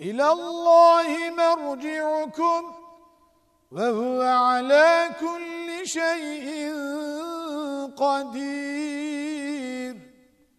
إلى الله مرجعكم وهو على كل شيء قدير.